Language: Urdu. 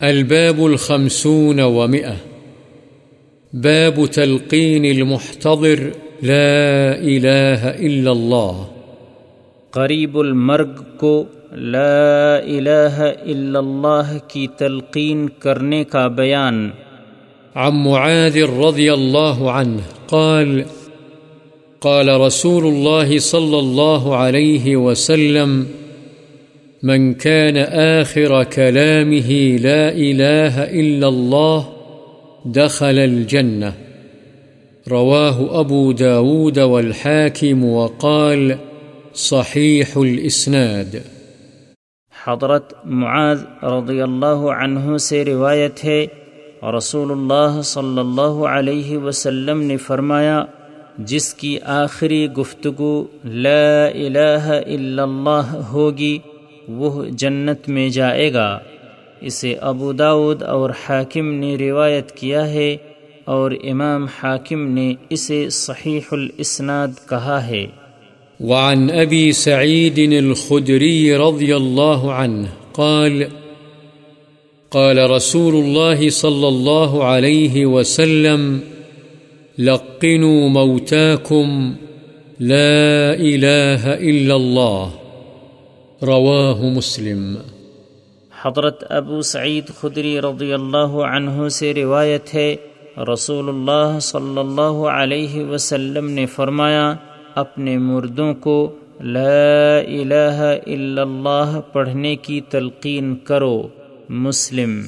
الباب الخمسون ومئة. باب تلقين المحتضر لا إله إلا الله. قریب المرگ کو لا الہ الا اللہ کی تلقین کرنے کا بیان۔ عن معاذ رضي الله عنه قال قال رسول الله صلى الله عليه وسلم من كان آخر كلامه لا إله إلا الله دخل الجنة. رواه أبو داود والحاكم وقال صحيح الإسناد. حضرت معاذ رضی اللہ عنہ سے روایت ہے، رسول اللہ صلی اللہ علیہ وسلم نے فرمایا، جس کی آخری گفتگو لا الہ الا اللہ ہوگی وہ جنت میں جائے گا۔ اسے ابو داود اور حاکم نے روایت کیا ہے اور امام حاکم نے اسے صحیح الاسناد کہا ہے۔ وعن أبي سعيد الخدري رضي الله عنه قال قال رسول الله صلى الله عليه وسلم، لقنوا موتاكم لا إله إلا الله رواہ مسلم. حضرت ابو سعید خدری رضی اللہ عنہ سے روایت ہے رسول اللہ صلی اللہ علیہ وسلم نے فرمایا، اپنے مردوں کو لا الہ الا اللہ پڑھنے کی تلقین کرو، مسلم۔